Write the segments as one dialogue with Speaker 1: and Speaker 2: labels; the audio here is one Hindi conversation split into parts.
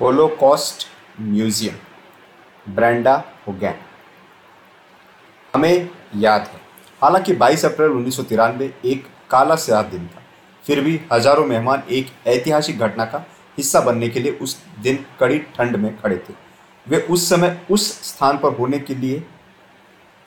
Speaker 1: होलोकॉस्ट म्यूज़ियम ब्रेंडा होगैन हमें याद है। हालाँकि 22 अप्रैल उन्नीस एक काला स्याह दिन था। फिर भी हज़ारों मेहमान एक ऐतिहासिक घटना का हिस्सा बनने के लिए उस दिन कड़ी ठंड में खड़े थे। वे उस समय उस स्थान पर होने के लिए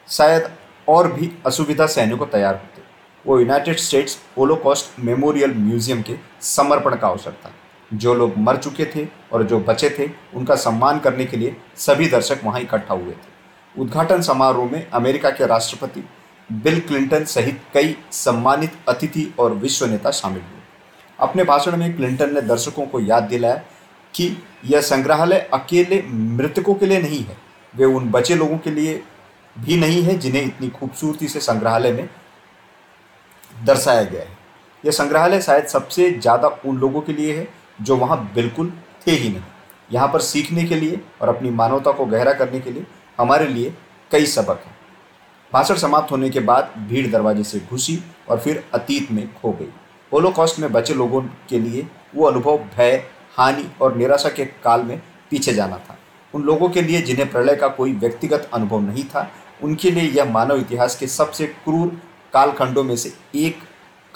Speaker 1: शायद और भी असुविधा सहने को तैयार होते। वो United States Holocaust Memorial Museum के समर्पण का अवसर था। जो लोग मर चुके थे और जो बचे थे, उनका सम्मान करने के लिए सभी दर्शक वहाँ इकट्ठा हुए थे। उद्घाटन समारोह में अमेरिका के राष्ट्रपति बिल क्लिंटन सहित कई सम्मानित अतिथि और विश्व नेता शामिल हुए। अपने भाषण में क्लिंटन ने दर्शकों को याद दिलाया कि यह संग्रहालय अकेले मृतकों के लिए नहीं है, वे उन बचे लोगों के लिए भी नहीं है जिन्हें इतनी खूबसूरती से संग्रहालय में दर्शाया गया है। यह संग्रहालय शायद सबसे ज़्यादा उन लोगों के लिए है जो वहाँ बिल्कुल थे ही नहीं। यहाँ पर सीखने के लिए और अपनी मानवता को गहरा करने के लिए हमारे लिए कई सबक हैं। भाषण समाप्त होने के बाद भीड़ दरवाजे से घुसी और फिर अतीत में खो गई। होलोकॉस्ट में बचे लोगों के लिए वो अनुभव भय, हानि और निराशा के काल में पीछे जाना था। उन लोगों के लिए जिन्हें प्रलय का कोई व्यक्तिगत अनुभव नहीं था, उनके लिए यह मानव इतिहास के सबसे क्रूर कालखंडों में से एक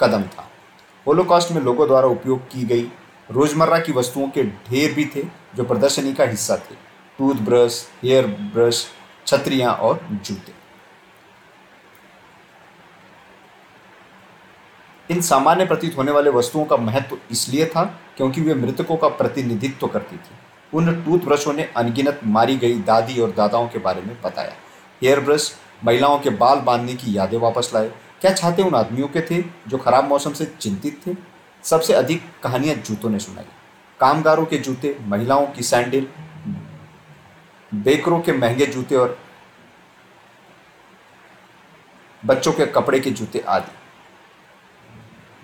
Speaker 1: कदम था। होलोकॉस्ट में लोगों द्वारा उपयोग की गई रोज़मर्रा की वस्तुओं के ढेर भी थे, जो प्रदर्शनी का हिस्सा थे। टूथब्रश हेयर ब्रश छतरियाँ और जूते। इन सामान्य प्रतीत होने वाले वस्तुओं का महत्व इसलिए था, क्योंकि वे मृतकों का प्रतिनिधित्व करती थी। उन टूथब्रशों ने अनगिनत मारी गई दादी और दादाओं के बारे में बताया। हेयर ब्रश महिलाओं के बाल बांधने की यादें वापस लाए। क्या चाहते उन आदमियों के थे, जो खराब मौसम से चिंतित थे? सबसे अधिक कहानियाँ जूतों ने सुनाई। कामगारों के जूते, महिलाओं की सैंडल, बेकरों के महँगे जूते और बच्चों के कपड़े के जूते आदि।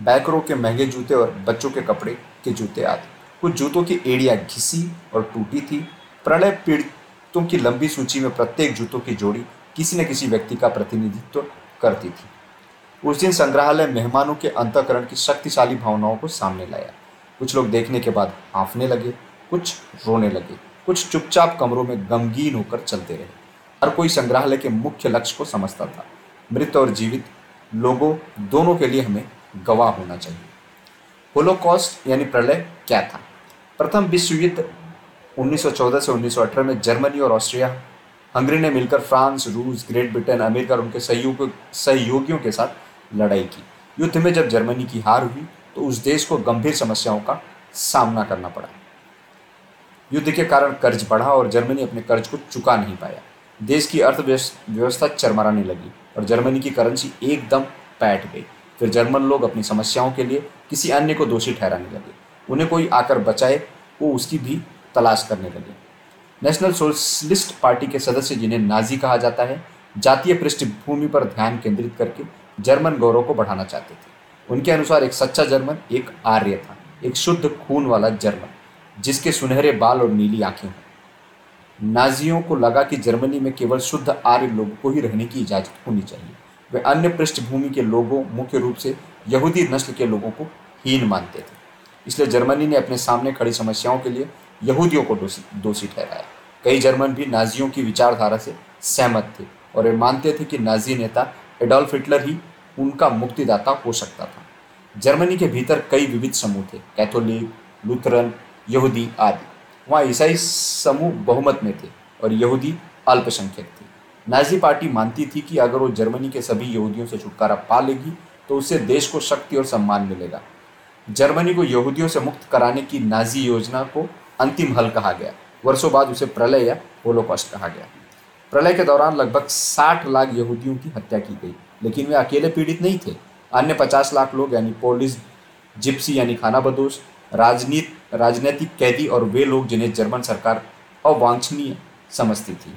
Speaker 1: बैकरों के महँगे जूते और बच्चों के कपड़े के जूते आदि। कुछ जूतों की एड़ियाँ घिसी और टूटी थी। प्रलय पीड़ितों की लंबी सूची में प्रत्येक जूतों की जोड़ी किसी न किसी व्यक्ति का प्रतिनिधित्व करती थी। उस दिन संग्रहालय मेहमानों के अंतकरण की शक्तिशाली भावनाओं को सामने लाया। कुछ लोग देखने के बाद हाँफने लगे, कुछ रोने लगे, कुछ चुपचाप कमरों में गमगीन होकर चलते रहे। हर कोई संग्रहालय के मुख्य लक्ष्य को समझता था। मृत और जीवित लोगों दोनों के लिए हमें गवाह होना चाहिए। होलोकॉस्ट यानी प्रलय क्या था? प्रथम विश्व युद्ध 1914 से 1918 में जर्मनी और ऑस्ट्रिया, हंगरी ने मिलकर फ्रांस, रूस, ग्रेट ब्रिटेन, अमेरिका और उनके सहयोग सहयोगियों के साथ लड़ाई की। युद्ध में जब जर्मनी की हार हुई तो उस देश को गंभीर समस्याओं का सामना करना पड़ा। युद्ध के कारण कर्ज बढ़ा और जर्मनी अपने कर्ज को चुका नहीं पाया। देश की अर्थव्यवस्था चरमराने लगी और जर्मनी की करेंसी एकदम पैट गई। फिर जर्मन लोग अपनी समस्याओं के लिए किसी अन्य को दोषी ठहराने लगे। उन्हें कोई आकर बचाए, वो उसकी भी तलाश करने लगे। नेशनल सोशलिस्ट पार्टी के सदस्य जिन्हें नाजी कहा जाता है, जातीय पृष्ठभूमि पर ध्यान केंद्रित करके जर्मन गौरव को बढ़ाना चाहते थे। उनके अनुसार एक सच्चा जर्मन, एक आर्य था, एक शुद्ध खून वाला जर्मन, जिसके सुनहरे बाल और नीली आँखें हों। नाजियों को लगा कि जर्मनी में केवल शुद्ध आर्य लोगों को ही रहने की इजाज़त होनी चाहिए। वे अन्य पृष्ठभूमि के लोगों, मुख्य रूप से यहूदी नस्ल के लोगों को हीन मानते थे। इसलिए जर्मनी ने अपने सामने खड़ी समस्याओं के लिए यहूदियों को दोषी ठहराया। कई जर्मन भी नाजियों की विचारधारा से सहमत थे और वे मानते थे कि नाजी नेता एडोल्फ हिटलर ही उनका मुक्तिदाता हो सकता था। जर्मनी के भीतर कई विविध समूह थे, कैथोलिक, लुथरन, यहूदी आदि। वहाँ ईसाई समूह बहुमत में थे और यहूदी अल्पसंख्यक थे। नाजी पार्टी मानती थी कि अगर वो जर्मनी के सभी यहूदियों से छुटकारा पा लेगी तो उससे देश को शक्ति और सम्मान मिलेगा। जर्मनी को यहूदियों से मुक्त कराने की नाजी योजना को अंतिम हल कहा गया। वर्षों बाद उसे प्रलय या होलोकॉस्ट कहा गया। प्रलय के दौरान लगभग 60 लाख यहूदियों की हत्या की गई। लेकिन वे अकेले पीड़ित नहीं थे। अन्य 50 लाख लोग, यानी पोलिस जिप्सी यानी खाना बदोश, राजनीत, राजनीतिक कैदी और वे लोग जिन्हें जर्मन सरकार अवांछनीय समझती थी,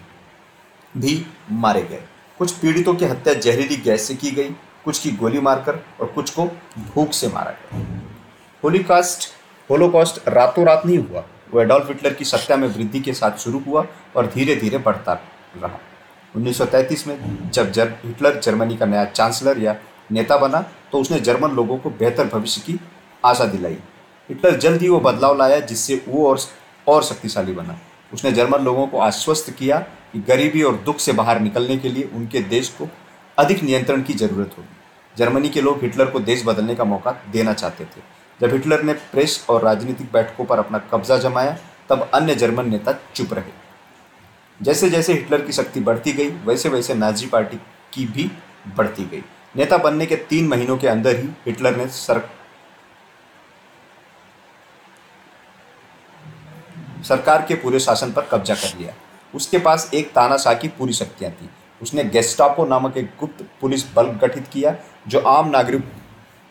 Speaker 1: भी मारे गए। कुछ पीड़ितों की हत्या जहरीली गैस से की गई, कुछ की गोली मारकर और कुछ को भूख से मारा गया। होलीकास्ट, होलोकॉस्ट रातों रात नहीं हुआ। वो एडोल्फ हिटलर की सत्ता में वृद्धि के साथ शुरू हुआ और धीरे धीरे बढ़ता रहा। 1933 में जब जर हिटलर जर्मनी का नया चांसलर या नेता बना तो उसने जर्मन लोगों को बेहतर भविष्य की आशा दिलाई। हिटलर जल्द ही वो बदलाव लाया जिससे वो और और शक्तिशाली बना। उसने जर्मन लोगों को आश्वस्त किया कि गरीबी और दुख से बाहर निकलने के लिए उनके देश को अधिक नियंत्रण की ज़रूरत होगी। जर्मनी के लोग हिटलर को देश बदलने का मौका देना चाहते थे। जब हिटलर ने प्रेस और राजनीतिक बैठकों पर अपना कब्जा जमाया, तब अन्य जर्मन नेता चुप रहे। जैसे जैसे हिटलर की शक्ति बढ़ती गई वैसे वैसे नाजी पार्टी की भी बढ़ती गई। नेता बनने के तीन महीनों के अंदर ही हिटलर ने सर सरकार के पूरे शासन पर कब्जा कर लिया। उसके पास एक तानाशाह की पूरी शक्तियाँ थी। उसने गेस्टापो नामक एक गुप्त पुलिस बल गठित किया, जो आम नागरिक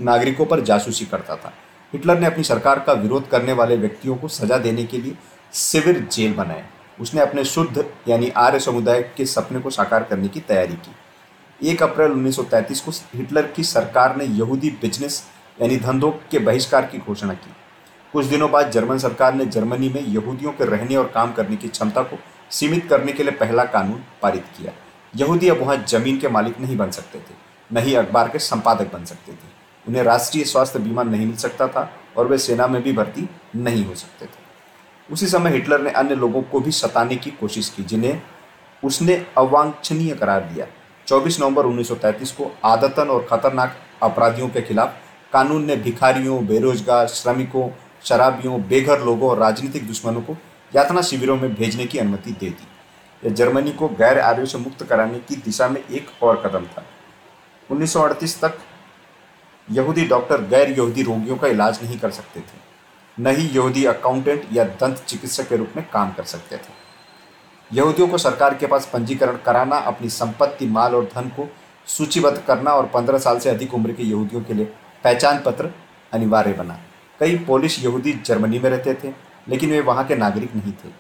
Speaker 1: नागरिकों पर जासूसी करता था। हिटलर ने अपनी सरकार का विरोध करने वाले व्यक्तियों को सजा देने के लिए सिविर जेल बनाए उसने अपने शुद्ध, यानी आर्य समुदाय के सपने को साकार करने की तैयारी की। एक अप्रैल 1933 को हिटलर की सरकार ने यहूदी बिज़नेस, यानी धंधों के बहिष्कार की घोषणा की। कुछ दिनों बाद जर्मन सरकार ने जर्मनी में यहूदियों के रहने और काम करने की क्षमता को सीमित करने के लिए पहला कानून पारित किया। यहूदी अब वहाँ ज़मीन के मालिक नहीं बन सकते थे, न ही अखबार के संपादक बन सकते थे। उन्हें राष्ट्रीय स्वास्थ्य बीमा नहीं मिल सकता था और वे सेना में भी भर्ती नहीं हो सकते थे। उसी समय हिटलर ने अन्य लोगों को भी सताने की कोशिश की, जिन्हें उसने अवांछनीय करार दिया। 24 नवंबर 1933 को आदतन और खतरनाक अपराधियों के खिलाफ कानून ने भिखारियों, बेरोजगार, श्रमिकों, शराबियों, बेघर लोगों और राजनीतिक दुश्मनों को यातना शिविरों में भेजने की अनुमति दे दी। यह जर्मनी को गैर आर्यों से मुक्त कराने की दिशा में एक और कदम था। 1938 तक यहूदी डॉक्टर गैर यहूदी रोगियों का इलाज नहीं कर सकते थे। न ही यहूदी अकाउंटेंट या दंत चिकित्सक के रूप में काम कर सकते थे। यहूदियों को सरकार के पास पंजीकरण कराना, अपनी संपत्ति, माल और धन को सूचीबद्ध करना और पंद्रह साल से अधिक उम्र के यहूदियों के लिए पहचान पत्र अनिवार्य बना। कई पोलिश यहूदी जर्मनी में रहते थे, लेकिन वे वहाँ के नागरिक नहीं थे।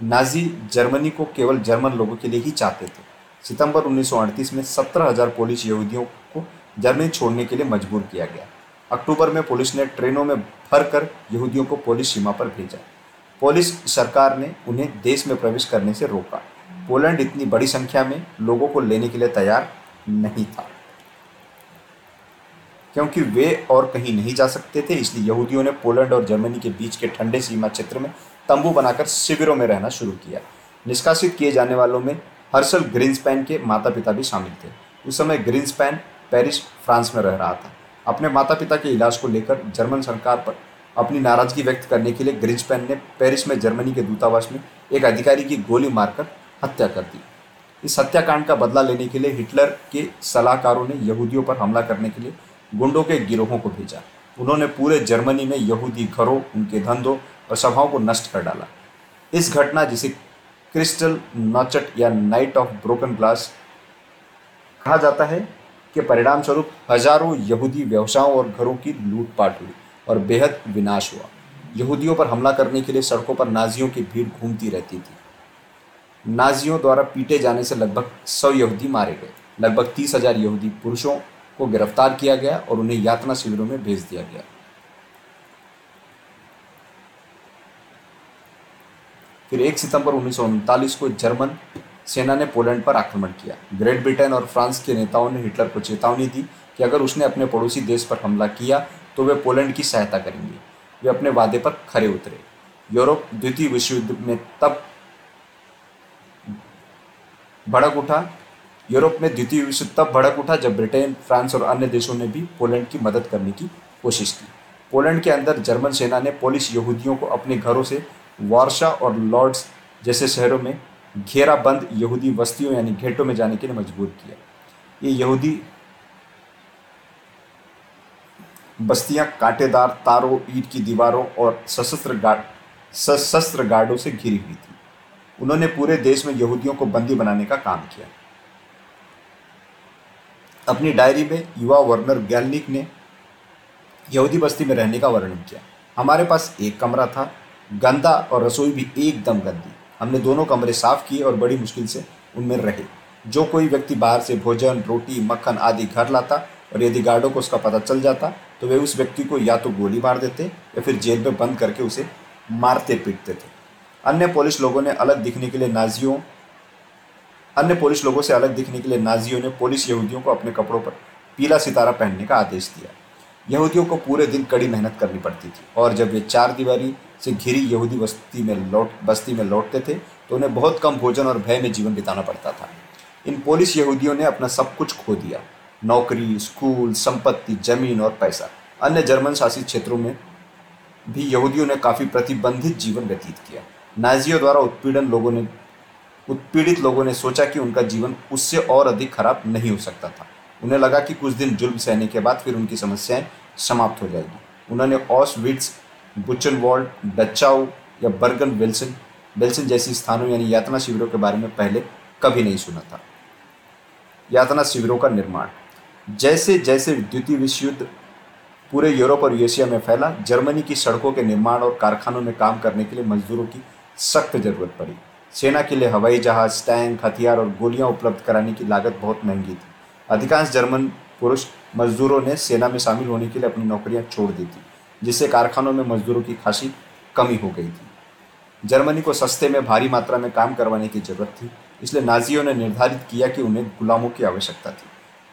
Speaker 1: नाजी जर्मनी को केवल जर्मन लोगों के लिए ही चाहते थे। सितंबर 1938 में सत्रह हज़ार पोलिश यहूदियों को जर्मनी छोड़ने के लिए मजबूर किया गया। अक्टूबर में पुलिस ने ट्रेनों में भर कर यहूदियों को पोलिश सीमा पर भेजा। पोलिश सरकार ने उन्हें देश में प्रवेश करने से रोका। पोलैंड इतनी बड़ी संख्या में लोगों को लेने के लिए तैयार नहीं था। क्योंकि वे और कहीं नहीं जा सकते थे, इसलिए यहूदियों ने पोलैंड और जर्मनी के बीच के ठंडे सीमा क्षेत्र में तंबू बनाकर शिविरों में रहना शुरू किया। निष्कासित किए जाने वालों में हर्षल ग्रीन्सपैन के माता पिता भी शामिल थे। उस समय ग्रीन्सपैन पेरिस, फ्रांस में रह रहा था। अपने माता पिता के इलाज को लेकर जर्मन सरकार पर अपनी नाराज़गी व्यक्त करने के लिए ग्रिंसपैन ने पेरिस में जर्मनी के दूतावास में एक अधिकारी की गोली मारकर हत्या कर दी। इस हत्याकांड का बदला लेने के लिए हिटलर के सलाहकारों ने यहूदियों पर हमला करने के लिए गुंडों के गिरोहों को भेजा। उन्होंने पूरे जर्मनी में यहूदी घरों, उनके धंधों और सभाओं को नष्ट कर डाला। इस घटना जिसे क्रिस्टल नॉचट या नाइट ऑफ़ ब्रोकन ग्लास कहा जाता है के परिणाम स्वरूप हज़ारों यहूदी व्यवसायों और घरों की लूटपाट हुई और बेहद विनाश हुआ। यहूदियों पर हमला करने के लिए सड़कों पर नाजियों की भीड़ घूमती रहती थी। नाजियों द्वारा पीटे जाने से लगभग सौ यहूदी मारे गए। लगभग तीस हज़ार यहूदी पुरुषों को गिरफ़्तार किया गया और उन्हें यातना शिविरों में भेज दिया गया। फिर एक सितंबर उन्नीस सौ उनतालीस को जर्मन सेना ने पोलैंड पर आक्रमण किया। ग्रेट ब्रिटेन और फ्रांस के नेताओं ने हिटलर को चेतावनी दी कि अगर उसने अपने पड़ोसी देश पर हमला किया तो वे पोलैंड की सहायता करेंगे। वे अपने वादे पर खरे उतरे। यूरोप द्वितीय विश्व युद्ध में तब भड़क उठा। यूरोप में द्वितीय विश्व तब भड़क उठा जब ब्रिटेन, फ्रांस और अन्य देशों ने भी पोलैंड की मदद करने की कोशिश की। पोलैंड के अंदर जर्मन सेना ने पोलिश यहूदियों को अपने घरों से वार्शा और लॉर्ड्स जैसे शहरों में घेराबंद यहूदी बस्तियों यानी घेटों में जाने के लिए मजबूर किया। ये यहूदी बस्तियाँ कांटेदार तारों, ईट की दीवारों और सशस्त्र गार्ड सशस्त्र गार्डों से घिरी हुई थी। उन्होंने पूरे देश में यहूदियों को बंदी बनाने का काम किया। अपनी डायरी में युवा वर्नर गैलनिक ने यहूदी बस्ती में रहने का वर्णन किया। हमारे पास एक कमरा था, गंदा और रसोई भी एकदम गंदी। हमने दोनों कमरे साफ़ किए और बड़ी मुश्किल से उनमें रहे। जो कोई व्यक्ति बाहर से भोजन, रोटी, मक्खन आदि घर लाता और यदि गार्डों को उसका पता चल जाता तो वे उस व्यक्ति को या तो गोली मार देते या फिर जेल में बंद करके उसे मारते पीटते थे। अन्य पुलिस लोगों ने अलग दिखने के लिए नाजियों, अन्य पुलिस लोगों से अलग दिखने के लिए नाजियों ने पुलिस यहूदियों को अपने कपड़ों पर पीला सितारा पहनने का आदेश दिया। यहूदियों को पूरे दिन कड़ी मेहनत करनी पड़ती थी। और जब वे चार दीवारी से घिरी यहूदी बस्ती में लौट बस्ती में लौटते थे तो उन्हें बहुत कम भोजन और भय में जीवन बिताना पड़ता था। इन पोलिश यहूदियों ने अपना सब कुछ खो दिया। नौकरी, स्कूल, संपत्ति, ज़मीन और पैसा। अन्य जर्मन शासित क्षेत्रों में भी यहूदियों ने काफ़ी प्रतिबंधित जीवन व्यतीत किया। नाजियों द्वारा उत्पीड़न लोगों ने उत्पीड़ित लोगों ने सोचा कि उनका जीवन उससे और अधिक खराब नहीं हो सकता था। उन्हें लगा कि कुछ दिन जुल्म सहने के बाद फिर उनकी समस्याएँ समाप्त हो जाएगी। उन्होंने ऑसविट्स बुचनवॉल्ड डचाउ या बर्गन विल्सन विल्सन जैसी स्थानों यानी यातना शिविरों के बारे में पहले कभी नहीं सुना था। यातना शिविरों का निर्माण। जैसे जैसे द्वितीय विश्व युद्ध पूरे यूरोप और एशिया में फैला, जर्मनी की सड़कों के निर्माण और कारखानों में काम करने के लिए मजदूरों की सख्त ज़रूरत पड़ी। सेना के लिए हवाई जहाज़, टैंक, हथियार और गोलियाँ उपलब्ध कराने की लागत बहुत महँगी थी। अधिकांश जर्मन पुरुष मजदूरों ने सेना में शामिल होने के लिए अपनी नौकरियाँ छोड़ दी थी, जिससे कारखानों में मजदूरों की खासी कमी हो गई थी। जर्मनी को सस्ते में भारी मात्रा में काम करवाने की ज़रूरत थी, इसलिए नाजियों ने निर्धारित किया कि उन्हें गुलामों की आवश्यकता थी।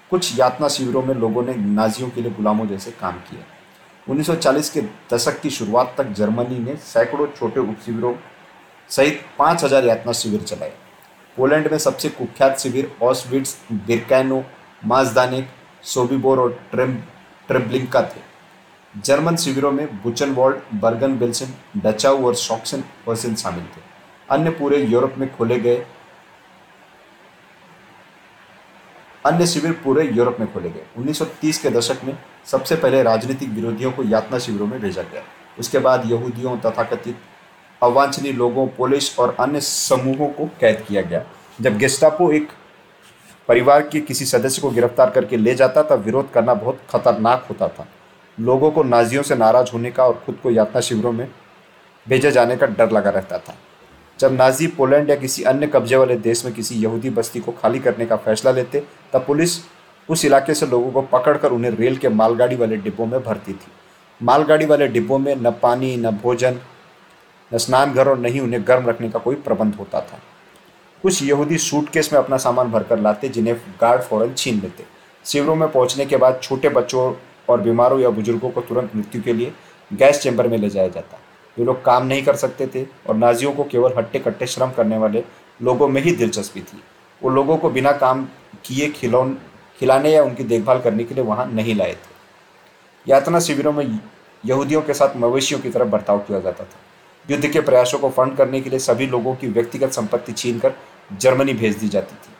Speaker 1: कुछ यातना शिविरों में लोगों ने नाजियों के लिए गुलामों जैसे काम किया। 1940 के दशक की शुरुआत तक जर्मनी ने सैकड़ों छोटे उपशिविरों सहित 5000 यातना शिविर चलाए। पोलैंड में सबसे कुख्यात शिविर ऑसविट्स बिरकैनो माजदानिक सोबिबोर और ट्रेम ट्रेब्लिंका थे। जर्मन शिविरों में बुचनवॉल्ड, बर्गन बिल्सन डचाउ और शॉक्सन पर्सन शामिल थे। अन्य पूरे यूरोप में खोले गए अन्य शिविर पूरे यूरोप में खोले गए। 1930 के दशक में सबसे पहले राजनीतिक विरोधियों को यातना शिविरों में भेजा गया। उसके बाद यहूदियों, तथाकथित अवांछनीय लोगों पुलिस और अन्य समूहों को कैद किया गया। जब गेस्टापो एक परिवार के किसी सदस्य को गिरफ़्तार करके ले जाता तब विरोध करना बहुत खतरनाक होता था। लोगों को नाजियों से नाराज़ होने का और खुद को यातना शिविरों में भेजे जाने का डर लगा रहता था। जब नाजी पोलैंड या किसी अन्य कब्जे वाले देश में किसी यहूदी बस्ती को खाली करने का फैसला लेते, तब पुलिस उस इलाके से लोगों को पकड़कर उन्हें रेल के मालगाड़ी वाले डिब्बों में भरती थी। मालगाड़ी वाले डिब्बों में न पानी, न भोजन, न स्नान घर और न ही उन्हें गर्म रखने का कोई प्रबंध होता था। कुछ यहूदी सूटकेस में अपना सामान भरकर लाते, जिन्हें गार्ड फ़ौरन छीन लेते। शिविरों में पहुँचने के बाद छोटे बच्चों और बीमारों या बुज़ुर्गों को तुरंत मृत्यु के लिए गैस चैम्बर में ले जाया जाता। वे लोग काम नहीं कर सकते थे और नाजियों को केवल हट्टे कट्टे श्रम करने वाले लोगों में ही दिलचस्पी थी। वो लोगों को बिना काम किए खिलौन खिलाने या उनकी देखभाल करने के लिए वहाँ नहीं लाए थे। यातना शिविरों में यहूदियों के साथ मवेशियों की तरफ़ बर्ताव किया जाता था। युद्ध के प्रयासों को फंड करने के लिए सभी लोगों की व्यक्तिगत संपत्ति छीनकर जर्मनी भेज दी जाती थी।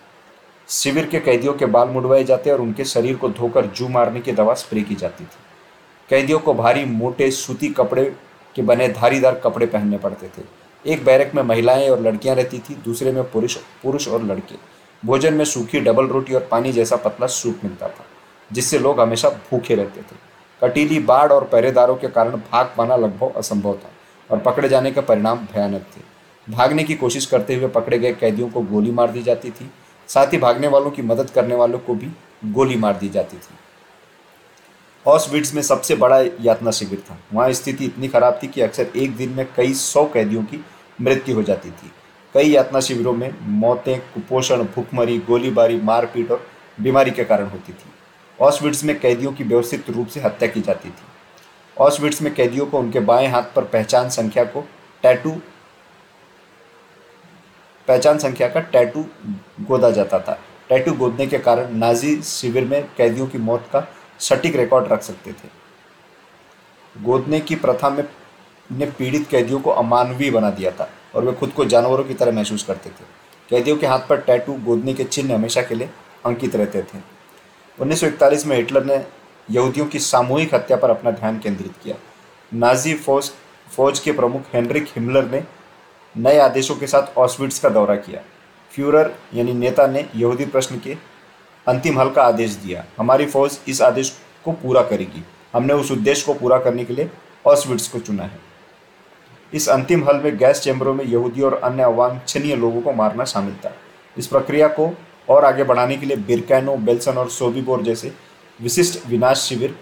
Speaker 1: शिविर के कैदियों के बाल मुड़वाए जाते और उनके शरीर को धोकर जू मारने की दवा स्प्रे की जाती थी। कैदियों को भारी, मोटे, सूती कपड़े के बने धारीदार कपड़े पहनने पड़ते थे। एक बैरक में महिलाएँ और लड़कियाँ रहती थी, दूसरे में पुरुष पुरुष और लड़के। भोजन में सूखी डबल रोटी और पानी जैसा पतला सूप मिलता था, जिससे लोग हमेशा भूखे रहते थे। कटीली बाढ़ और पहरेदारों के कारण भाग पाना लगभग असंभव था। और पकड़े जाने का परिणाम भयानक थे। भागने की कोशिश करते हुए पकड़े गए कैदियों को गोली मार दी जाती थी। साथ ही भागने वालों की मदद करने वालों को भी गोली मार दी जाती थी। हॉस्विट्स में सबसे बड़ा यातना शिविर था। वहाँ स्थिति इतनी खराब थी कि अक्सर एक दिन में कई सौ कैदियों की मृत्यु हो जाती थी। कई यातना शिविरों में मौतें, कुपोषण, भूखमरी, गोलीबारी, मारपीट और बीमारी के कारण होती थी। ऑसविट्स में कैदियों की व्यवस्थित रूप से हत्या की जाती थी। ऑसविट्स में कैदियों को उनके बाएँ हाथ पर पहचान संख्या को टैटू, पहचान संख्या का टैटू गोदा जाता था। टैटू गोदने के कारण नाजी शिविर में कैदियों की मौत का सटीक रिकॉर्ड रख सकते थे। गोदने की प्रथा में ने पीड़ित कैदियों को अमानवीय बना दिया था और वे खुद को जानवरों की तरह महसूस करते थे। कैदियों के हाथ पर टैटू गोदने के चिन्ह हमेशा के लिए अंकित रहते थे। 1941 में हिटलर ने यहूदियों की सामूहिक हत्या पर अपना ध्यान केंद्रित किया। नाजी फौज फौज के प्रमुख हेनरिक हिमलर ने नए आदेशों के साथ ऑस्विट्स का दौरा किया। फ्यूरर, यानी नेता ने यहूदी प्रश्न के अंतिम हल का आदेश दिया। हमारी फौज इस आदेश को पूरा करेगी। हमने उस उद्देश्य को पूरा करने के लिए ऑस्विट्स को चुना है। इस अंतिम हल में गैस चैम्बरों में यहूदी और अन्य अवांछनीय लोगों को मारना शामिल था। इस प्रक्रिया को और आगे बढ़ाने के लिए बिरकैनो, बेल्सन और सोबीबोर जैसे विशिष्ट विनाश शिविर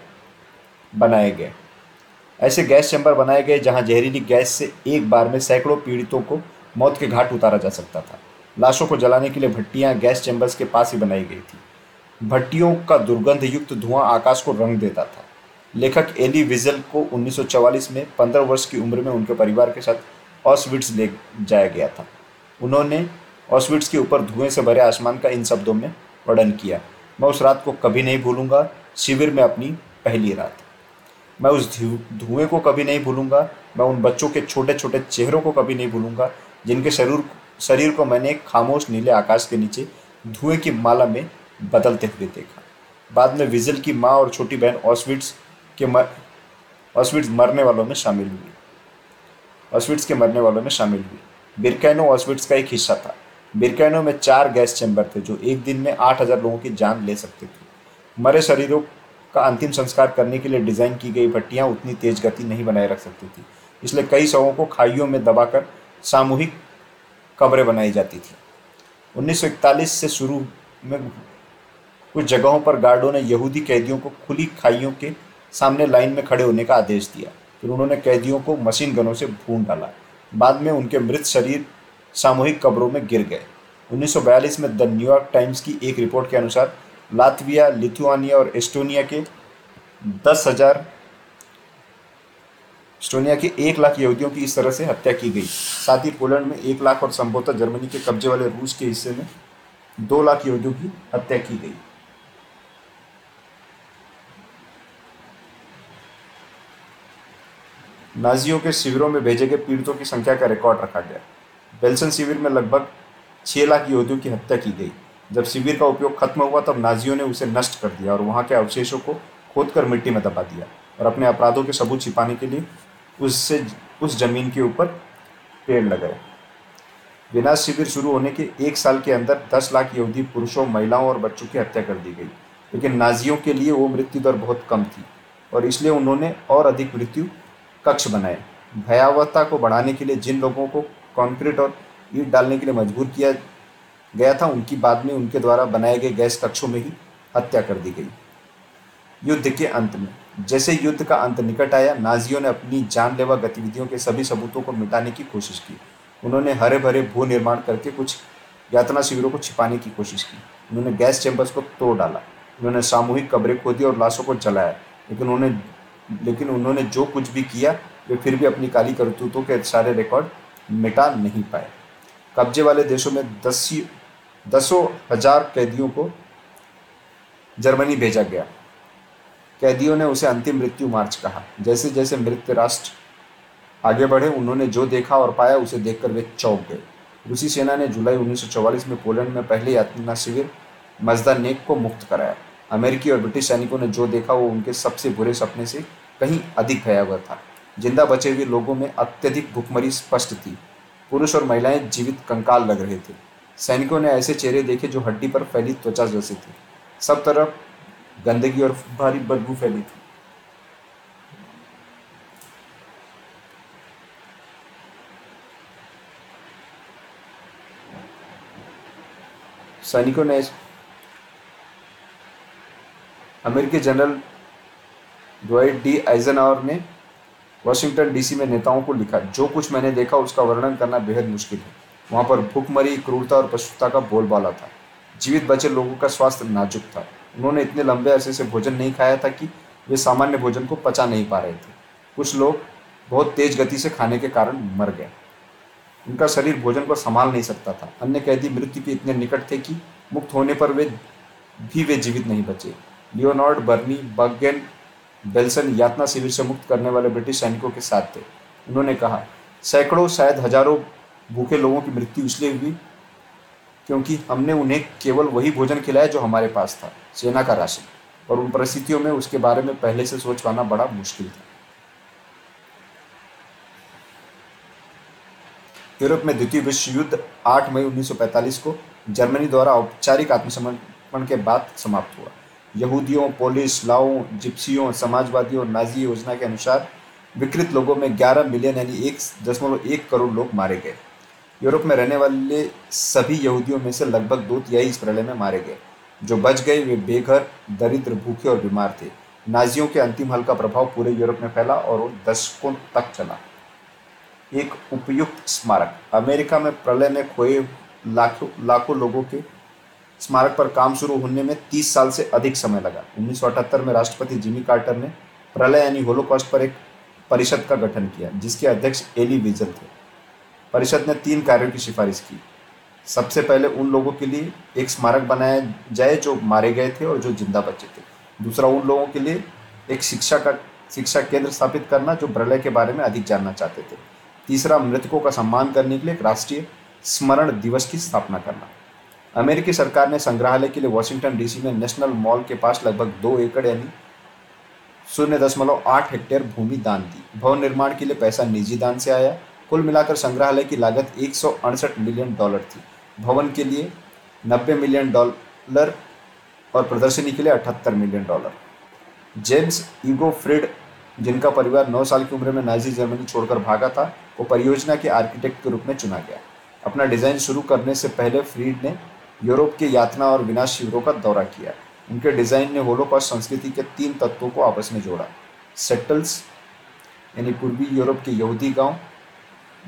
Speaker 1: बनाए गए। ऐसे गैस चैम्बर बनाए गए जहाँ जहरीली गैस से एक बार में सैकड़ों पीड़ितों को मौत के घाट उतारा जा सकता था। लाशों को जलाने के लिए भट्टियाँ गैस चैम्बर्स के पास ही बनाई गई थी। भट्टियों का दुर्गंध युक्त धुआँ आकाश को रंग देता था। लेखक एली विजल को 1944 में 15 वर्ष की उम्र में उनके परिवार के साथ ऑसविट्स ले जाया गया था। उन्होंने ऑसविट्स के ऊपर धुएँ से भरे आसमान का इन शब्दों में वर्णन किया। मैं उस रात को कभी नहीं भूलूँगा, शिविर में अपनी पहली रात। मैं उस धुएँ को कभी नहीं भूलूँगा, मैं उन बच्चों के छोटे छोटे चेहरों को कभी नहीं भूलूँगा, जिनके शरीर शरीर को मैंने खामोश नीले आकाश के नीचे धुएँ की माला में बदलते हुए देखा। बाद में विजल की माँ और छोटी बहन ऑसविट्स के मर ऑसविट्स मरने वालों में शामिल हुई। ऑसविट्स के मरने वालों में शामिल हुई। बिरकैनो ऑसविट्स का एक हिस्सा था। बिरकैनो में चार गैस चैम्बर थे जो एक दिन में आठ हज़ार लोगों की जान ले सकते थे। मरे शरीरों का अंतिम संस्कार करने के लिए डिज़ाइन की गई भट्टियाँ उतनी तेज गति नहीं बनाए रख सकती थी, इसलिए कई शवों को खाइयों में दबाकर सामूहिक कब्रें बनाई जाती थी। 1941 से शुरू में कुछ जगहों पर गार्डों ने यहूदी कैदियों को खुली खाइयों के सामने लाइन में खड़े होने का आदेश दिया। फिर उन्होंने कैदियों को मशीन गनों से भून डाला। बाद में उनके मृत शरीर सामूहिक कब्रों में गिर गए। 1942 में द न्यूयॉर्क टाइम्स की एक रिपोर्ट के अनुसार, लातविया, लिथुआनिया और एस्टोनिया के दस हज़ार, एस्टोनिया के एक लाख यहूदियों की इस तरह से हत्या की गई। साथ ही पोलैंड में एक लाख और संभवतः जर्मनी के कब्जे वाले रूस के हिस्से में दो लाख यहूदियों की हत्या की गई। नाजियों के शिविरों में भेजे गए पीड़ितों की संख्या का रिकॉर्ड रखा गया। बेल्सन शिविर में लगभग छह लाख यहूदियों की हत्या की गई। जब शिविर का उपयोग खत्म हुआ, तब नाजियों ने उसे नष्ट कर दिया और वहाँ के अवशेषों को खोदकर मिट्टी में दबा दिया और अपने अपराधों के सबूत छिपाने के लिए उससे उस ज़मीन के ऊपर पेड़ लगाए। विनाश शिविर शुरू होने के एक साल के अंदर दस लाख यहूदी पुरुषों, महिलाओं और बच्चों की हत्या कर दी गई। लेकिन नाजियों के लिए वो मृत्यु दर बहुत कम थी और इसलिए उन्होंने और अधिक मृत्यु कक्ष बनाए। भयावहता को बढ़ाने के लिए जिन लोगों को कंक्रीट और ईट डालने के लिए मजबूर किया गया था। उनकी बाद में उनके द्वारा बनाए गए गैस कक्षों में ही हत्या कर दी गई। युद्ध के अंत में, जैसे युद्ध का अंत निकट आया, नाजियों ने अपनी जानलेवा गतिविधियों के सभी सबूतों को मिटाने की कोशिश की। उन्होंने हरे भरे भू निर्माण करके कुछ यातना शिविरों को छिपाने की कोशिश की। उन्होंने गैस चैम्बर्स को तोड़ डाला। उन्होंने सामूहिक कब्रें खोदी और लाशों को जलाया। लेकिन उन्होंने लेकिन उन्होंने जो कुछ भी किया, वे फिर भी अपनी काली करतूतों के सारे रिकॉर्ड मिटा नहीं पाए। कब्जे वाले देशों में दसी दसों हज़ार कैदियों को जर्मनी भेजा गया। कैदियों ने उसे अंतिम मृत्यु मार्च कहा। जैसे जैसे मृत राष्ट्र आगे बढ़े, उन्होंने जो देखा और पाया, उसे देखकर वे चौंक गए। रूसी सेना ने जुलाई 1944 में पोलैंड में पहले यातना शिविर मजदा नेक को मुक्त कराया। अमेरिकी और ब्रिटिश सैनिकों ने जो देखा, वो उनके सबसे बुरे सपने से कहीं अधिक भयावह था। ज़िंदा बचे हुए लोगों में अत्यधिक भुखमरी स्पष्ट थी। पुरुष और महिलाएँ जीवित कंकाल लग रहे थे। सैनिकों ने ऐसे चेहरे देखे जो हड्डी पर फैली त्वचा जैसे थे। सब तरफ़ गंदगी और भारी बदबू फैली थी। सैनिकों ने अमेरिकी जनरल डी आइजनआवर ने वाशिंगटन डीसी में नेताओं को लिखा जो कुछ मैंने देखा, उसका वर्णन करना बेहद मुश्किल है। वहाँ पर भूखमरी, क्रूरता और पशुता का बोलबाला था। जीवित बचे लोगों का स्वास्थ्य नाजुक था। उन्होंने इतने लंबे अरसे से भोजन नहीं खाया था कि वे सामान्य भोजन को पचा नहीं पा रहे थे। कुछ लोग बहुत तेज गति से खाने के कारण मर गए। उनका शरीर भोजन को संभाल नहीं सकता था। अन्य कैदी मृत्यु के इतने निकट थे कि मुक्त होने पर वे, भी वे जीवित नहीं बचे। लियोनार्ड बर्नी, बगेन बेल्सन यातना शिविर से मुक्त करने वाले ब्रिटिश सैनिकों के साथ थे। उन्होंने कहा, सैकड़ों, शायद हज़ारों भूखे लोगों की मृत्यु इसलिए हुई क्योंकि हमने उन्हें केवल वही भोजन खिलाया जो हमारे पास था, सेना का राशन। और उन परिस्थितियों में उसके बारे में पहले से सोच पाना बड़ा मुश्किल था। यूरोप में द्वितीय विश्व युद्ध 8 मई 1945 को जर्मनी द्वारा औपचारिक आत्मसमर्पण के बाद समाप्त हुआ। यहूदियों, पोलिस, लाओं, जिप्सियों, समाजवादियों नाजी योजना के अनुसार विकृत लोगों में 11 मिलियन यानी एक दशमलव एक करोड़ लोग मारे गए। यूरोप में रहने वाले सभी यहूदियों में से लगभग दो तिहाई इस प्रलय में मारे गए। जो बच गए, वे बेघर, दरिद्र, भूखे और बीमार थे। नाजियों के अंतिम हल का प्रभाव पूरे यूरोप में फैला और वो दशकों तक चला। एक उपयुक्त स्मारक। अमेरिका में प्रलय में खोए लाखों लाखों लोगों के स्मारक पर काम शुरू होने में 30 साल से अधिक समय लगा। 1978 में राष्ट्रपति जिमी कार्टर ने प्रलय यानी होलोकॉस्ट पर एक परिषद का गठन किया, जिसके अध्यक्ष एली विजल थे। परिषद ने तीन कार्यों की सिफारिश की। सबसे पहले उन लोगों के लिए एक स्मारक बनाया जाए जो मारे गए थे और जो ज़िंदा बचे थे। दूसरा, उन लोगों के लिए एक शिक्षा का, शिक्षा केंद्र स्थापित करना जो प्रलय के बारे में अधिक जानना चाहते थे। तीसरा, मृतकों का सम्मान करने के लिए एक राष्ट्रीय स्मरण दिवस की स्थापना करना। अमेरिकी सरकार ने संग्रहालय के लिए वॉशिंगटन डीसी में नेशनल मॉल के पास लगभग दो एकड़ यानी शून्य दशमलव आठ हेक्टेयर भूमि दान दी। भवन निर्माण के लिए पैसा निजी दान से आया। कुल मिलाकर संग्रहालय की लागत एक सौ अड़सठ मिलियन डॉलर थी। भवन के लिए 90 मिलियन डॉलर और प्रदर्शनी के लिए 78 million dollar. James Ingo Freed, जिनका परिवार 9 साल की उम्र में नाजी जर्मनी छोड़कर भागा था, को परियोजना के आर्किटेक्ट के रूप में चुना गया। अपना डिज़ाइन शुरू करने से पहले फ्रीड ने यूरोप के यातना और विनाश शिविरों का दौरा किया। उनके डिज़ाइन ने होलोकॉस्ट संस्कृति के तीन तत्वों को आपस में जोड़ा। सेटल्स, यानी पूर्वी यूरोप के यहूदी गाँव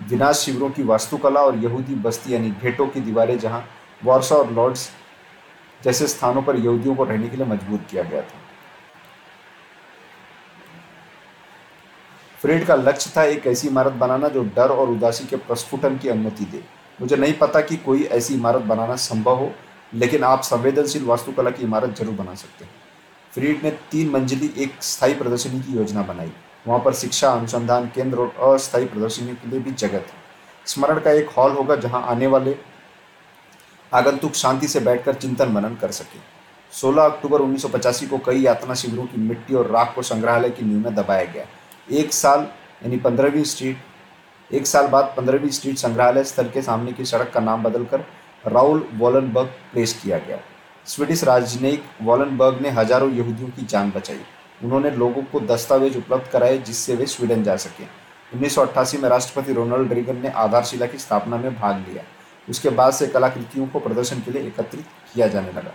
Speaker 1: विनाश शिविरों की वास्तुकला और यहूदी बस्ती, यानी घेटों की दीवारें जहाँ वॉर्सा और लॉर्ड्स जैसे स्थानों पर यहूदियों को रहने के लिए मजबूर किया गया था। फ्रेड का लक्ष्य था एक ऐसी इमारत बनाना जो डर और उदासी के प्रस्फुटन की अनुमति दे। मुझे नहीं पता कि कोई ऐसी इमारत बनाना संभव हो, लेकिन आप संवेदनशील वास्तुकला की इमारत ज़रूर बना सकते हैं। फ्रीड ने तीन मंजिली एक स्थायी प्रदर्शनी की योजना बनाई। वहाँ पर शिक्षा, अनुसंधान केंद्र और अस्थायी प्रदर्शनी के लिए भी जगह थी। स्मरण का एक हॉल होगा जहाँ आने वाले आगंतुक शांति से बैठकर चिंतन मनन कर सके। 16 अक्टूबर उन्नीस सौ पचासी को कई यातना शिविरों की मिट्टी और राख को संग्रहालय की नींव में दबाया गया। एक साल, यानी पंद्रहवीं स्ट्रीट एक साल बाद पंद्रहवीं स्ट्रीट संग्रहालय स्थल के सामने की सड़क का नाम बदलकर राउल वॉलनबर्ग प्लेस किया गया। स्वीडिश राजनयिक वॉलनबर्ग ने हज़ारों यहूदियों की जान बचाई। उन्होंने लोगों को दस्तावेज़ उपलब्ध कराए जिससे वे स्वीडन जा सके। उन्नीस सौ अट्ठासी में राष्ट्रपति रोनाल्ड रेगन ने आधारशिला की स्थापना में भाग लिया। उसके बाद से कलाकृतियों को प्रदर्शन के लिए एकत्रित किया जाने लगा।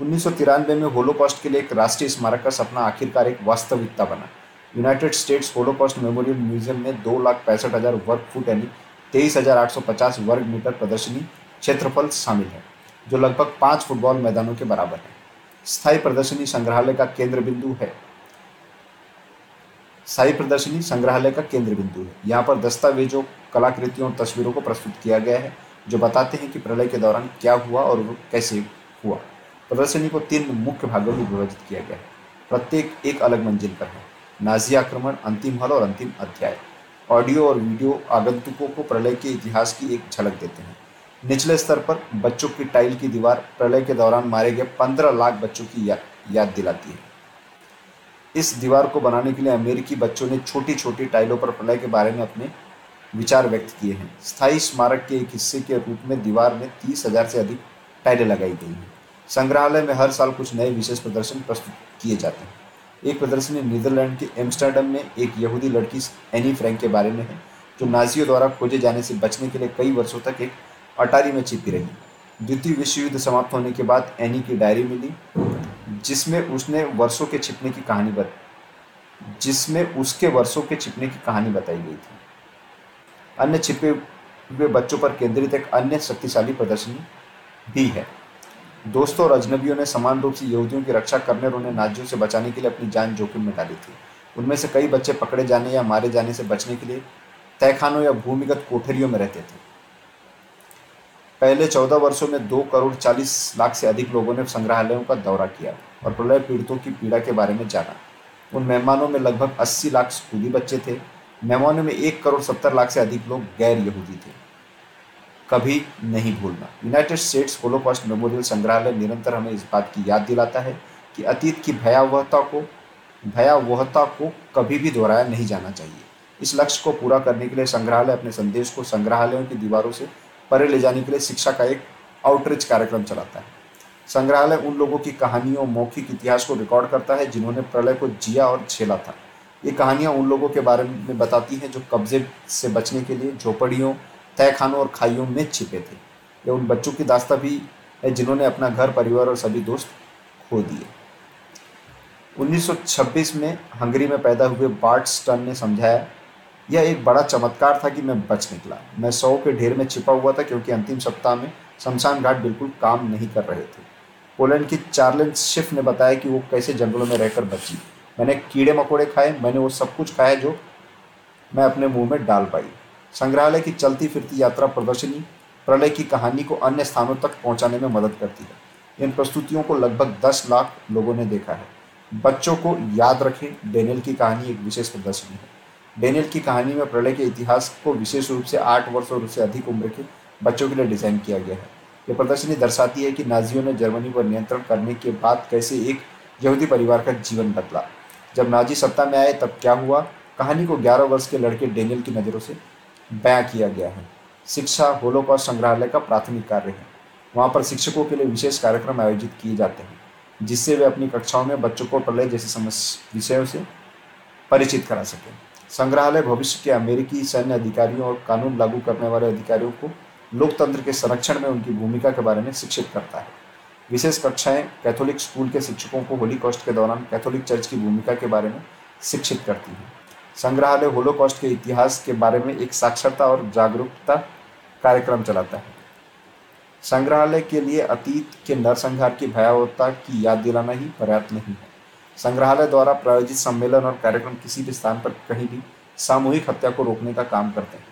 Speaker 1: उन्नीस सौ तिरानवे में होलोकॉस्ट के लिए एक राष्ट्रीय स्मारक का सपना आखिरकार एक वास्तविकता बना। United States Holocaust Memorial Museum में दो लाख पैंसठ हज़ार वर्ग फुट यानी तेईस हज़ार आठ सौ पचास वर्ग मीटर प्रदर्शनी क्षेत्रफल शामिल है, जो लगभग पाँच फुटबॉल मैदानों के बराबर है। स्थायी प्रदर्शनी संग्रहालय का केंद्र बिंदु है। स्थायी प्रदर्शनी संग्रहालय का केंद्र बिंदु है। यहाँ पर दस्तावेजों, कलाकृतियों और तस्वीरों को प्रस्तुत किया गया है, जो बताते हैं कि प्रलय के दौरान क्या हुआ और वो कैसे हुआ। प्रदर्शनी को तीन मुख्य भागों में विभाजित किया गया है। प्रत्येक एक अलग मंजिल पर है। नाजी आक्रमण अंतिम हल और अंतिम अध्याय। ऑडियो और वीडियो आगंतुकों को प्रलय के इतिहास की एक झलक देते हैं। निचले स्तर पर बच्चों की टाइल की दीवार प्रलय के दौरान मारे गए पंद्रह लाख बच्चों की या, याद दिलाती है। इस दीवार को बनाने के लिए अमेरिकी बच्चों ने छोटी छोटी टाइलों पर प्रलय के बारे में अपने विचार व्यक्त किए हैं। स्थायी स्मारक के एक हिस्से के रूप में दीवार में तीस हज़ार से अधिक टाइलें लगाई गई हैं। संग्रहालय में हर साल कुछ नए विशेष प्रदर्शन प्रस्तुत किए जाते हैं। एक प्रदर्शनी नीदरलैंड के एम्स्टर्डम में एक यहूदी लड़की एनी फ्रैंक के बारे में है, जो नाजियों द्वारा खोजे जाने से बचने के लिए कई वर्षों तक एक अटारी में छिपी रही। द्वितीय विश्व युद्ध समाप्त होने के बाद एनी की डायरी मिली, जिसमें उसने वर्षों के छिपने की कहानी बत, जिसमें उसके वर्षों के छिपने की कहानी बताई गई थी। अन्य छिपे हुए बच्चों पर केंद्रित एक अन्य शक्तिशाली प्रदर्शनी भी है। दोस्तों और अजनबियों ने समान रूप से यहूदियों की रक्षा करने और उन्हें नाजियों से बचाने के लिए अपनी जान जोखिम में डाली थी। उनमें से कई बच्चे पकड़े जाने या मारे जाने से बचने के लिए तयखानों या भूमिगत कोठरियों में रहते थे। पहले चौदह वर्षों में दो करोड़ चालीस लाख से अधिक लोगों ने संग्रहालयों का दौरा किया और प्रलय पीड़ितों की पीड़ा के बारे में जाना। उन मेहमानों में लगभग अस्सी लाख स्कूली बच्चे थे। मेहमानों में एक करोड़ सत्तर लाख से अधिक लोग गैर यहूदी थे। कभी नहीं भूलना। यूनाइटेड स्टेट्स होलोकॉस्ट मेमोरियल संग्रहालय निरंतर हमें इस बात की याद दिलाता है कि अतीत की भयावहता को भयावहता को कभी भी दोहराया नहीं जाना चाहिए। इस लक्ष्य को पूरा करने के लिए संग्रहालय अपने संदेश को संग्रहालयों की दीवारों से परे ले जाने के लिए शिक्षा का एक आउटरीच कार्यक्रम चलाता है। संग्रहालय उन लोगों की कहानियों, मौखिक इतिहास को रिकॉर्ड करता है जिन्होंने प्रलय को जिया और झेला था। ये कहानियाँ उन लोगों के बारे में बताती हैं जो कब्जे से बचने के लिए, झोपड़ियों तहखानों और खाइयों में छिपे थे। यह उन बच्चों की दास्ता भी है जिन्होंने अपना घर, परिवार और सभी दोस्त खो दिए। 1926 में हंगरी में पैदा हुए बार्ट स्टन ने समझाया, यह एक बड़ा चमत्कार था कि मैं बच निकला। मैं सौ के ढेर में छिपा हुआ था क्योंकि अंतिम सप्ताह में शमशान घाट बिल्कुल काम नहीं कर रहे थे। पोलैंड की चार्लेंस शिफ ने बताया कि वो कैसे जंगलों में रहकर बची। मैंने कीड़े मकोड़े खाए, मैंने वो सब कुछ खाया जो मैं अपने मुँह में डाल पाई। संग्रहालय की चलती फिरती यात्रा प्रदर्शनी, प्रलय की कहानी को अन्य स्थानों तक पहुँचाने में मदद करती है। इन प्रस्तुतियों को लगभग दस लाख लोगों ने देखा है। बच्चों को याद रखें, डेनियल की कहानी एक विशेष प्रदर्शनी है। डेनियल की कहानी में प्रलय के इतिहास को विशेष रूप से आठ वर्ष और उससे अधिक उम्र के बच्चों के लिए डिज़ाइन किया गया है। यह प्रदर्शनी दर्शाती है कि नाजियों ने जर्मनी पर नियंत्रण करने के बाद कैसे एक यहूदी परिवार का जीवन बदला। जब नाजी सत्ता में आए तब क्या हुआ? कहानी को 11 वर्ष के लड़के डेनियल की नज़रों से बयां किया गया है। शिक्षा होलोकॉस्ट संग्रहालय का प्राथमिक कार्य है। वहाँ पर शिक्षकों के लिए विशेष कार्यक्रम आयोजित किए जाते हैं, जिससे वे अपनी कक्षाओं में बच्चों को प्रलय जैसे समस्या विषयों से परिचित करा सकें। संग्रहालय भविष्य के अमेरिकी सैन्य अधिकारियों और कानून लागू करने वाले अधिकारियों को लोकतंत्र के संरक्षण में उनकी भूमिका के बारे में शिक्षित करता है। विशेष कक्षाएँ कैथोलिक स्कूल के शिक्षकों को होली कॉस्ट के दौरान कैथोलिक चर्च की भूमिका के बारे में शिक्षित करती है। संग्रहालय होलोकॉस्ट के इतिहास के बारे में एक साक्षरता और जागरूकता कार्यक्रम चलाता है। संग्रहालय के लिए अतीत के नरसंहार की भयावहता की याद दिलाना ही पर्याप्त नहीं है। संग्रहालय द्वारा प्रायोजित सम्मेलन और कार्यक्रम किसी भी स्थान पर कहीं भी सामूहिक हत्या को रोकने का काम करते हैं।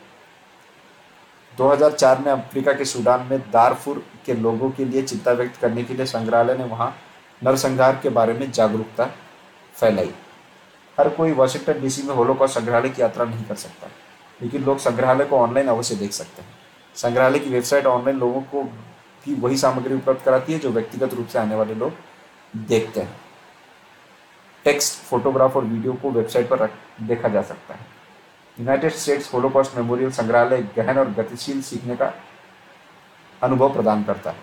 Speaker 1: 2004 में अफ्रीका के सूडान में दारफुर के लोगों के लिए चिंता व्यक्त करने के लिए संग्रहालय ने वहाँ नरसंहार के बारे में जागरूकता फैलाई। हर कोई वाशिंगटन डीसी में होलोकॉस्ट संग्रहालय की यात्रा नहीं कर सकता। लेकिन लोग संग्रहालय को ऑनलाइन अवश्य देख सकते हैं। संग्रहालय की वेबसाइट ऑनलाइन लोगों को भी वही सामग्री उपलब्ध कराती है जो व्यक्तिगत रूप से आने वाले लोग देखते हैं। टेक्स्ट फोटोग्राफ और वीडियो को वेबसाइट पर देखा जा सकता है। यूनाइटेड स्टेट्स होलोकॉस्ट मेमोरियल संग्रहालय गहन और गतिशील सीखने का अनुभव प्रदान करता है।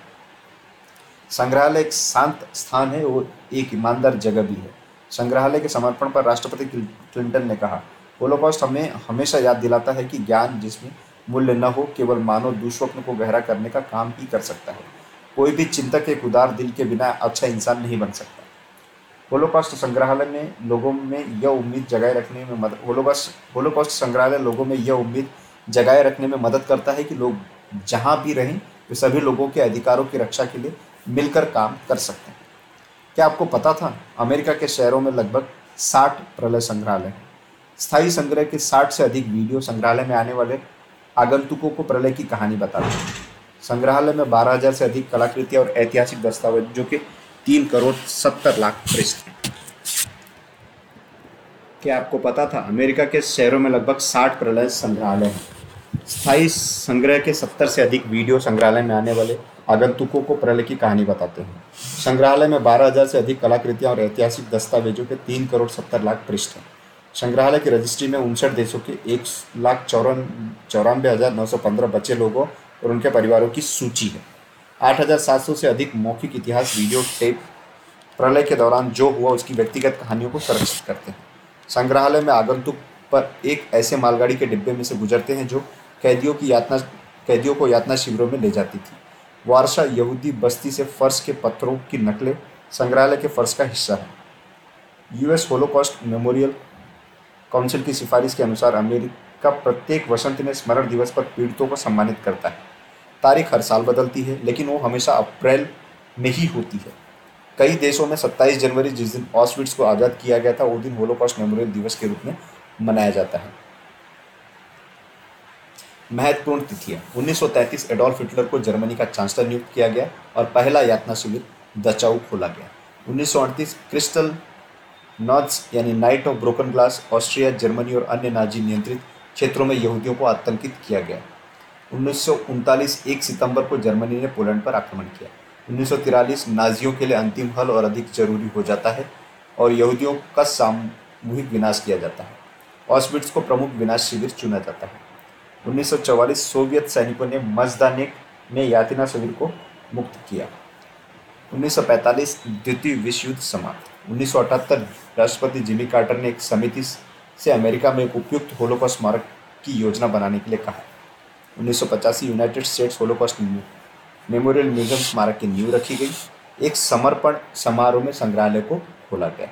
Speaker 1: संग्रहालय एक शांत स्थान है और एक ईमानदार जगह भी है। संग्रहालय के समर्पण पर राष्ट्रपति क्लिंटन ने कहा, होलोकॉस्ट हमें, हमेशा याद दिलाता है कि ज्ञान जिसमें मूल्य न हो, केवल मानव दुस्वप्न को गहरा करने का काम ही कर सकता है। कोई भी चिंतक एक उदार दिल के बिना अच्छा इंसान नहीं बन सकता। होलोकॉस्ट संग्रहालय में लोगों में यह उम्मीद जगाए रखने में मदद होलोकॉस्ट होलोकॉस्ट संग्रहालय लोगों में यह उम्मीद जगाए रखने में मदद करता है कि लोग जहाँ भी रहें, वे सभी लोगों के अधिकारों की रक्षा के लिए मिलकर काम कर सकते हैं। क्या आपको पता था अमेरिका के शहरों में लगभग साठ प्रलय संग्रहालय? हैं स्थायी संग्रह के साठ से अधिक वीडियो संग्रहालय में आने वाले आगंतुकों को प्रलय की कहानी बताते हैं संग्रहालय में बारह हज़ार से अधिक कलाकृतियाँ और ऐतिहासिक दस्तावेज़, जो कि तीन करोड़ सत्तर लाख पृष्ठ। क्या आपको पता था अमेरिका के शहरों में लगभग साठ प्रलय संग्रहालय हैं? स्थायी संग्रह के सत्तर से अधिक वीडियो संग्रहालय में आने वाले आगंतुकों को प्रलय की कहानी बताते हैं। संग्रहालय में बारह हज़ार से अधिक कलाकृतियाँ और ऐतिहासिक दस्तावेजों के तीन करोड़ सत्तर लाख पृष्ठ हैं। संग्रहालय की रजिस्ट्री में उनसठ देशों के एक लाख चौरान, चौरानवे हज़ार नौ सौ पंद्रह बच्चे लोगों और उनके परिवारों की सूची है। आठ हज़ार सात सौ से अधिक मौखिक इतिहास, वीडियो, टेप प्रलय के दौरान जो हुआ उसकी व्यक्तिगत कहानियों को संरक्षित करते हैं। संग्रहालय में आगंतुक पर एक ऐसे मालगाड़ी के डिब्बे में से गुजरते हैं जो कैदियों की यातना, कैदियों को यातना शिविरों में ले जाती थी। वारसा यहूदी बस्ती से फर्श के पत्थरों की नकलें संग्रहालय के फर्श का हिस्सा है। यूएस होलोकॉस्ट मेमोरियल काउंसिल की सिफारिश के अनुसार अमेरिका प्रत्येक वसंत में स्मरण दिवस पर पीड़ितों को सम्मानित करता है। तारीख हर साल बदलती है, लेकिन वो हमेशा अप्रैल में ही होती है। कई देशों में 27 जनवरी जिस दिन ऑस्विट्स को आज़ाद किया गया था, वो दिन होलोकॉस्ट मेमोरियल दिवस के रूप में मनाया जाता है। महत्वपूर्ण तिथियाँ 1933 एडोल्फ हिटलर को जर्मनी का चांसलर नियुक्त किया गया और पहला यातना शिविर दचाऊ खोला गया। उन्नीस सौ अड़तीस क्रिस्टल नॉट्स यानी night of broken glass, Austria, Germany और अन्य नाजी नियंत्रित क्षेत्रों में यहूदियों को आतंकित किया गया। उन्नीस एक सितंबर को जर्मनी ने पोलैंड पर आक्रमण किया। उन्नीस नाजियों के लिए अंतिम हल और अधिक ज़रूरी हो जाता है और यहूदियों का सामूहिक विनाश किया जाता है। ऑस्बिट्स को प्रमुख विनाश शिविर चुना जाता है। 1944 सोवियत सैनिकों ने मजदानेक में यातना शिविर को मुक्त किया। 1945 द्वितीय विश्व युद्ध समाप्त। उन्नीस सौ अठहत्तर राष्ट्रपति जिमी कार्टर ने एक समिति से अमेरिका में एक उपयुक्त होलोकॉस्ट स्मारक की योजना बनाने के लिए कहा। उन्नीस सौ पचासी United States Holocaust Memorial Museum स्मारक की नींव रखी गई। एक समर्पण समारोह में संग्रहालय को खोला गया।